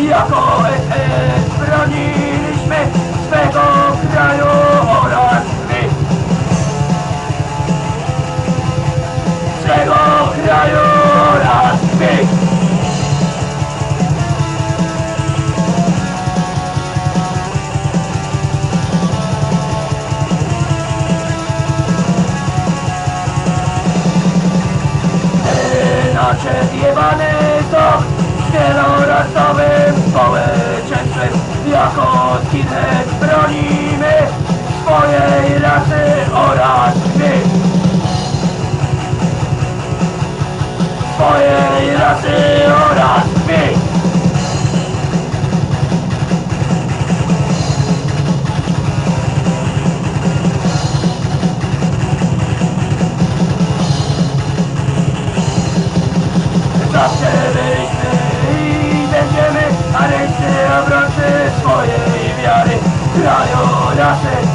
jako SS broniliśmy swego kraju oraz my. Swego kraju oraz my. E, nasze zjebane wielorasowym społeczeństwem. Jako skinhead bronimy swojej rasy oraz krwi swojej rasy oraz krwi Zawsze a ręce obrońcy swojej wiary kraju naszej